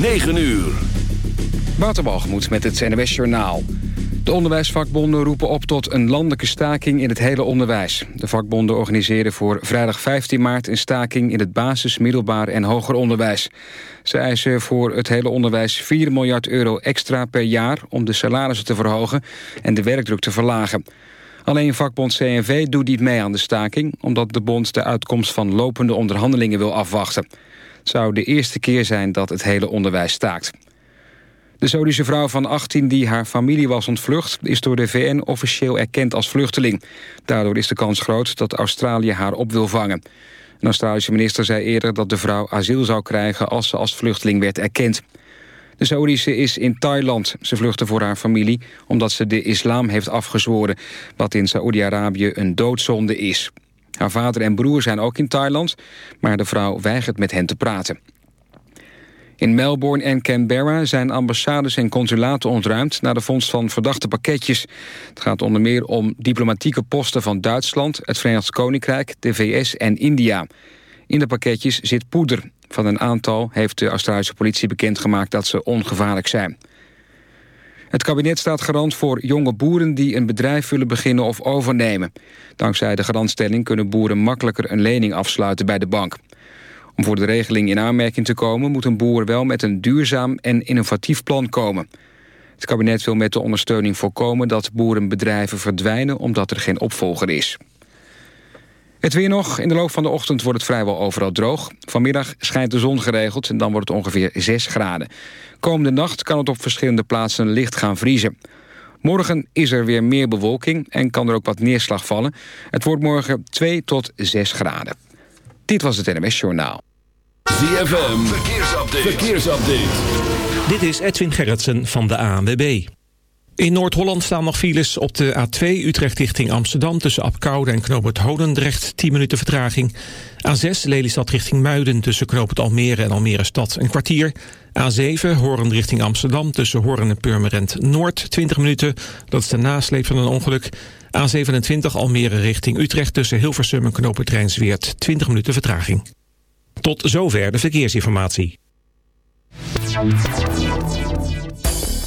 9 uur. Waterbalgemoed met het NWS Journaal. De onderwijsvakbonden roepen op tot een landelijke staking in het hele onderwijs. De vakbonden organiseren voor vrijdag 15 maart een staking... in het basis-, middelbaar en hoger onderwijs. Ze eisen voor het hele onderwijs 4 miljard euro extra per jaar... om de salarissen te verhogen en de werkdruk te verlagen. Alleen vakbond CNV doet niet mee aan de staking... omdat de bond de uitkomst van lopende onderhandelingen wil afwachten. Zou de eerste keer zijn dat het hele onderwijs staakt. De Saudische vrouw van 18 die haar familie was ontvlucht... is door de VN officieel erkend als vluchteling. Daardoor is de kans groot dat Australië haar op wil vangen. Een Australische minister zei eerder dat de vrouw asiel zou krijgen... als ze als vluchteling werd erkend. De Saoedische is in Thailand. Ze vluchtte voor haar familie omdat ze de islam heeft afgezworen... wat in Saoedi-Arabië een doodzonde is. Haar vader en broer zijn ook in Thailand... maar de vrouw weigert met hen te praten. In Melbourne en Canberra zijn ambassades en consulaten ontruimd... na de vondst van verdachte pakketjes. Het gaat onder meer om diplomatieke posten van Duitsland... het Verenigd Koninkrijk, de VS en India. In de pakketjes zit poeder. Van een aantal heeft de Australische politie bekendgemaakt... dat ze ongevaarlijk zijn. Het kabinet staat garant voor jonge boeren die een bedrijf willen beginnen of overnemen. Dankzij de garantstelling kunnen boeren makkelijker een lening afsluiten bij de bank. Om voor de regeling in aanmerking te komen... moet een boer wel met een duurzaam en innovatief plan komen. Het kabinet wil met de ondersteuning voorkomen... dat boerenbedrijven verdwijnen omdat er geen opvolger is. Het weer nog. In de loop van de ochtend wordt het vrijwel overal droog. Vanmiddag schijnt de zon geregeld en dan wordt het ongeveer 6 graden. Komende nacht kan het op verschillende plaatsen licht gaan vriezen. Morgen is er weer meer bewolking en kan er ook wat neerslag vallen. Het wordt morgen 2 tot 6 graden. Dit was het NMS Journaal. ZFM, verkeersupdate. verkeersupdate. Dit is Edwin Gerritsen van de ANWB. In Noord-Holland staan nog files op de A2 Utrecht richting Amsterdam... tussen Apkoude en Knoopert Holendrecht, 10 minuten vertraging. A6 Lelystad richting Muiden tussen Knoopert Almere en Almere Stad, een kwartier. A7 Horen richting Amsterdam tussen Horen en Purmerend Noord, 20 minuten. Dat is de nasleep van een ongeluk. A27 Almere richting Utrecht tussen Hilversum en Knoopert Rijnsweert, 20 minuten vertraging. Tot zover de verkeersinformatie.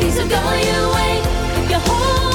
These are going away. Your whole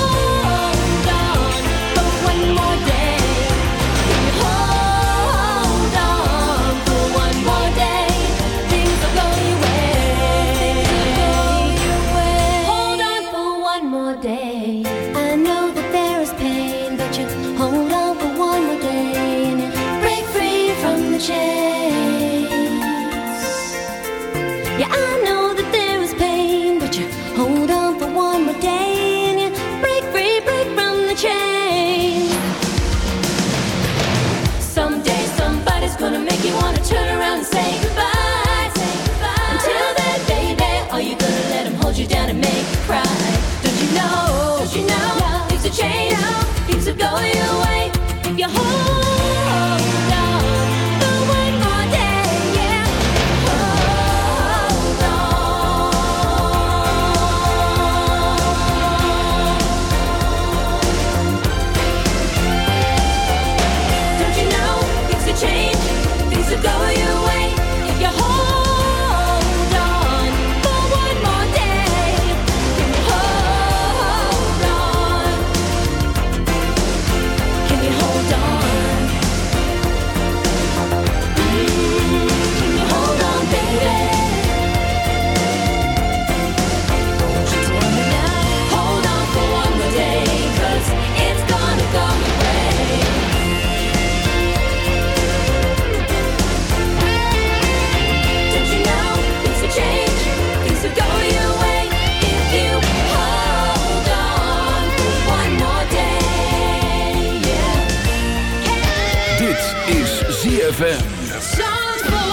be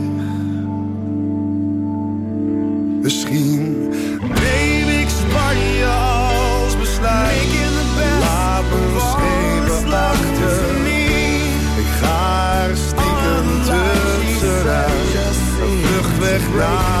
Vlucht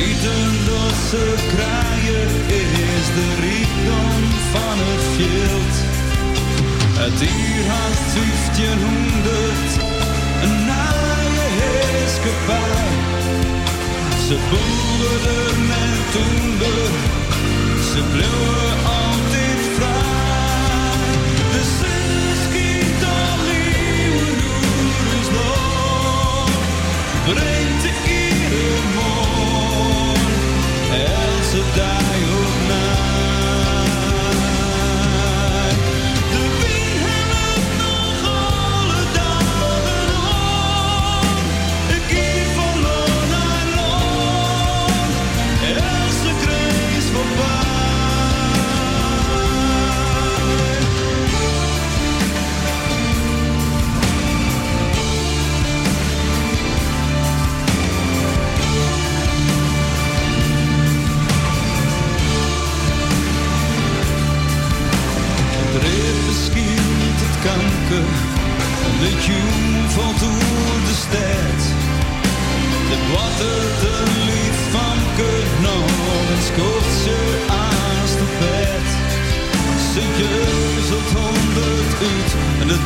Schieten losse kraaien is de rijkdom van het veld. Het dier had 1500, een naaie heerskepaar. Ze boeren met toender, ze bleven al. die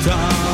dark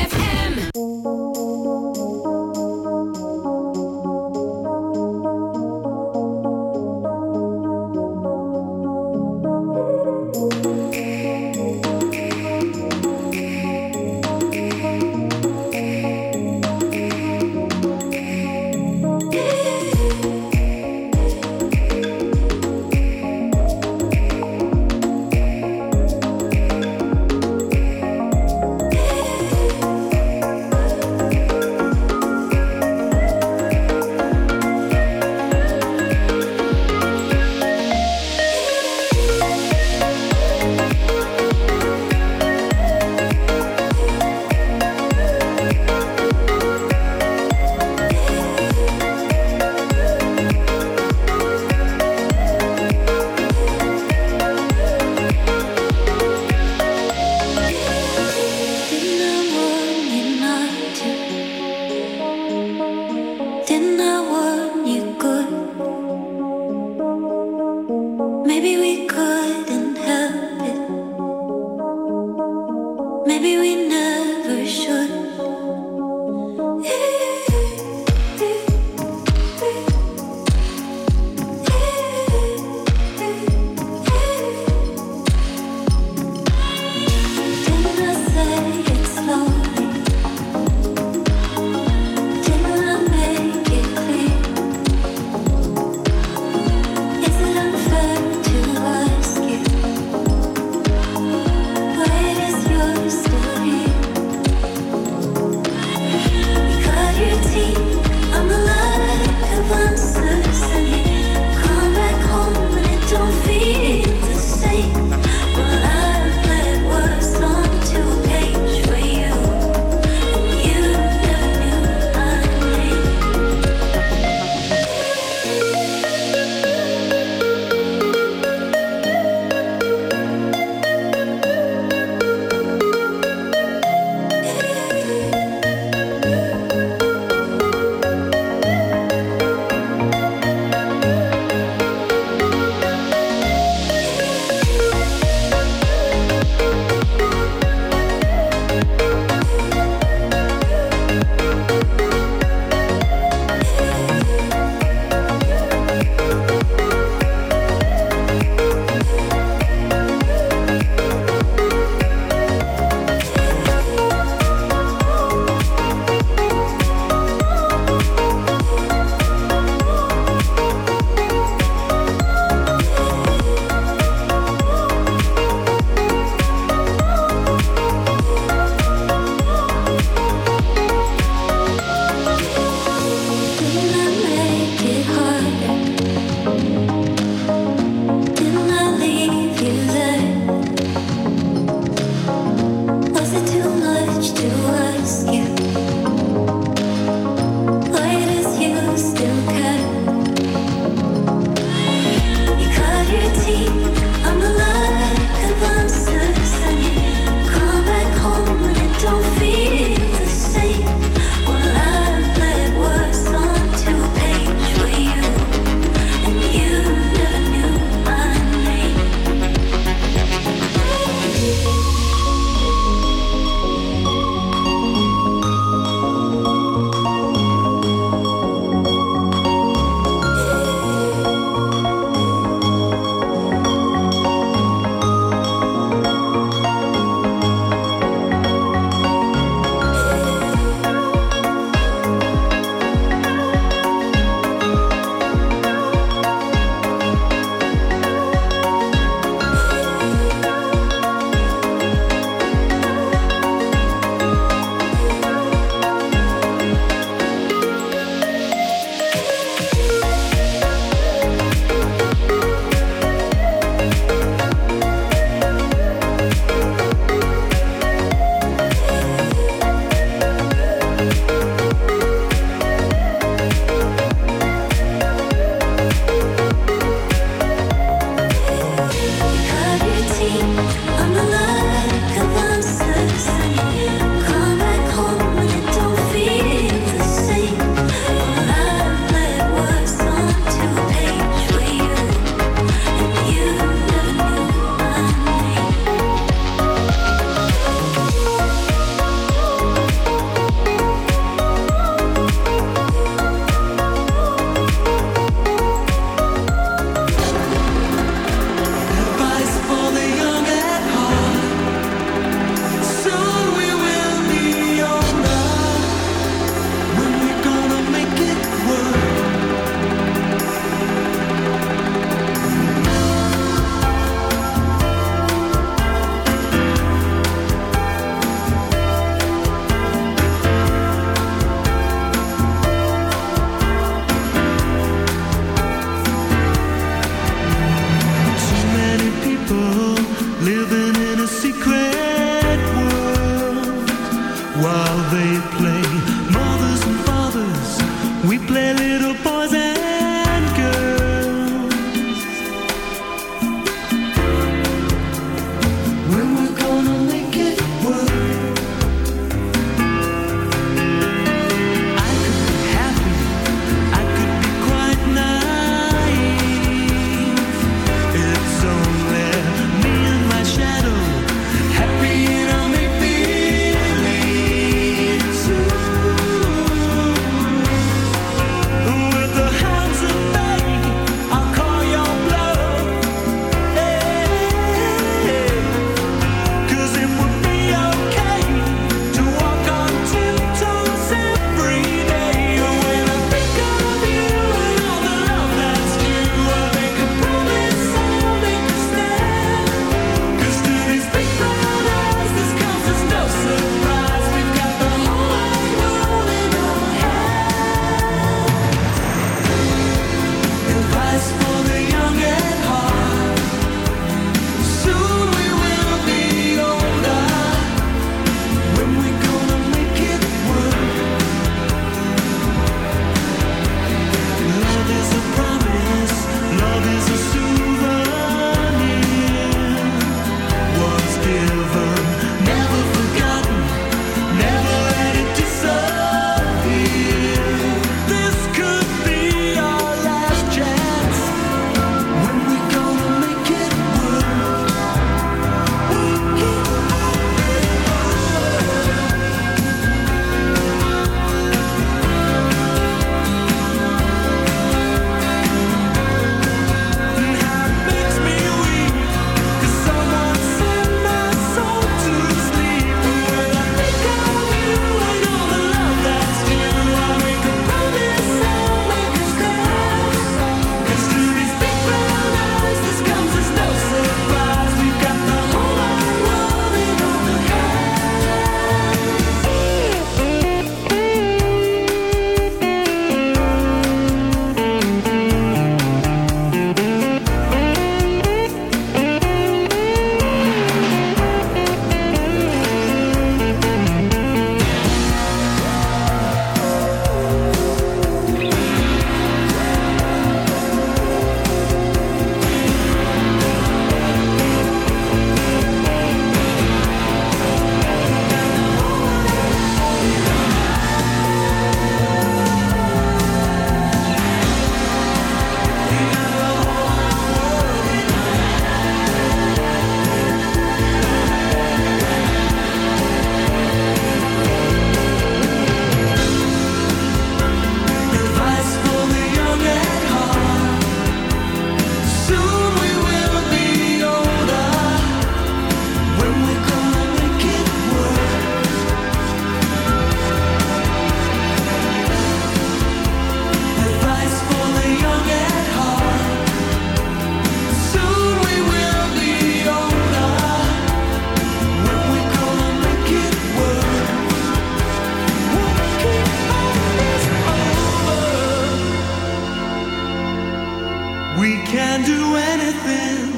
do anything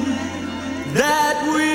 that we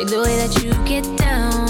Dig the way that you get down.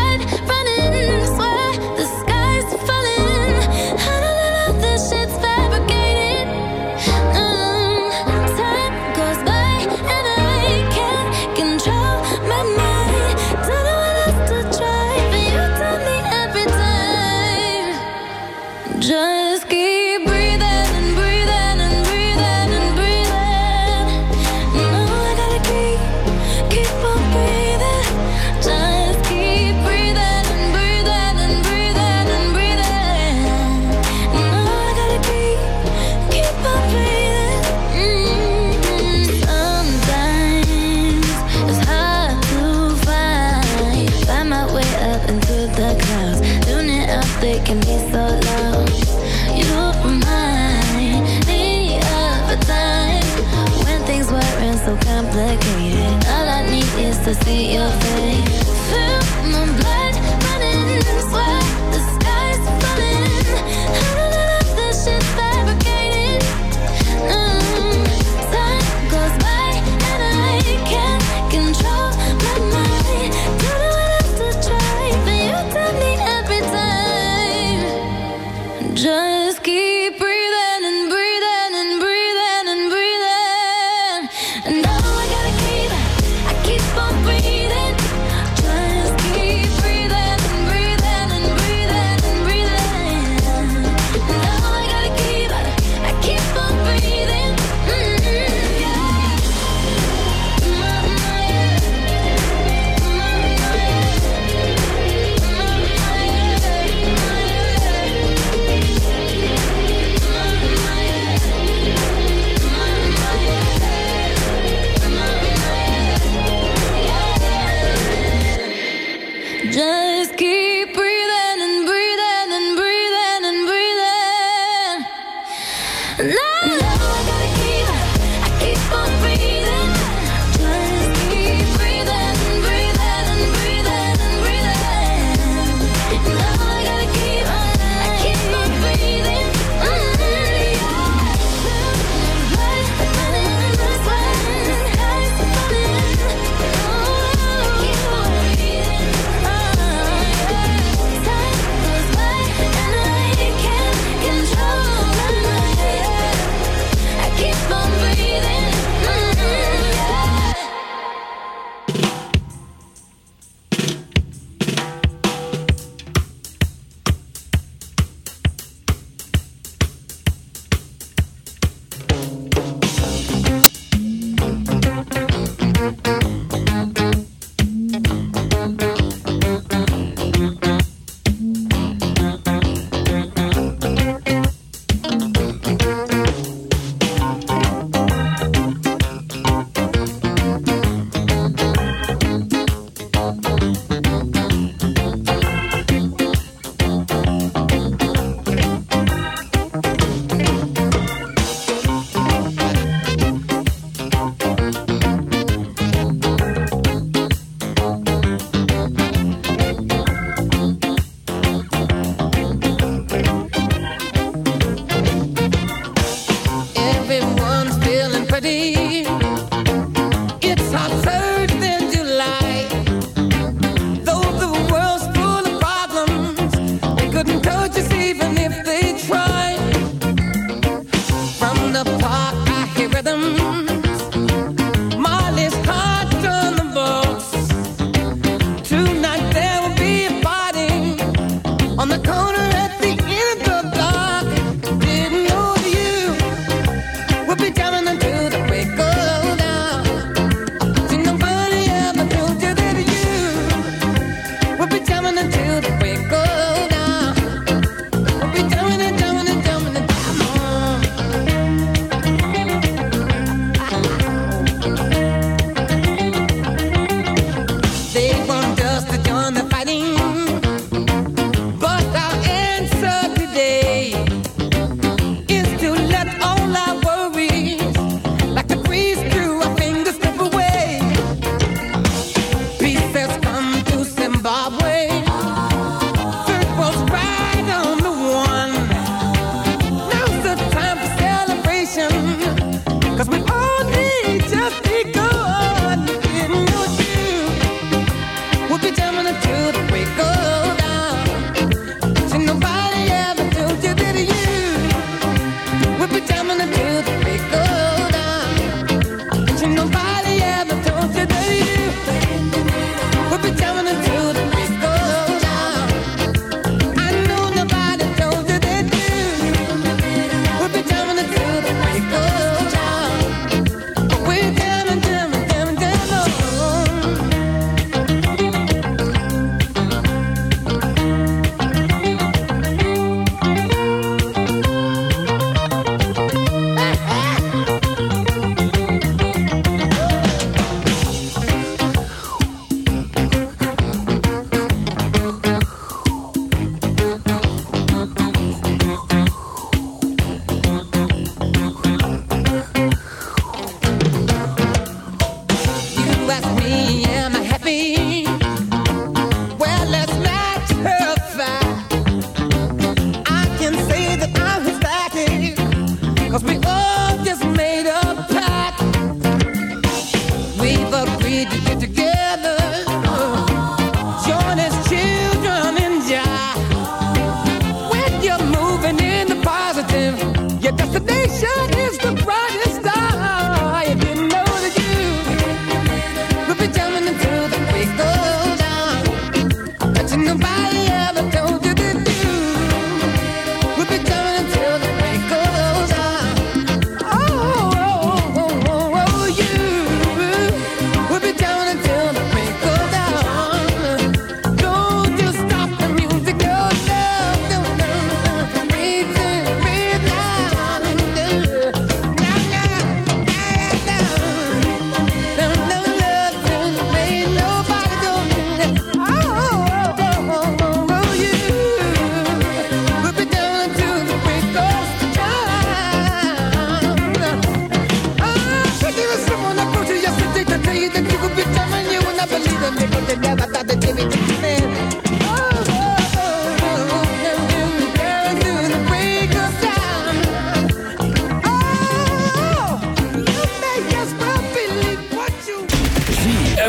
melody.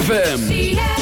ZFM.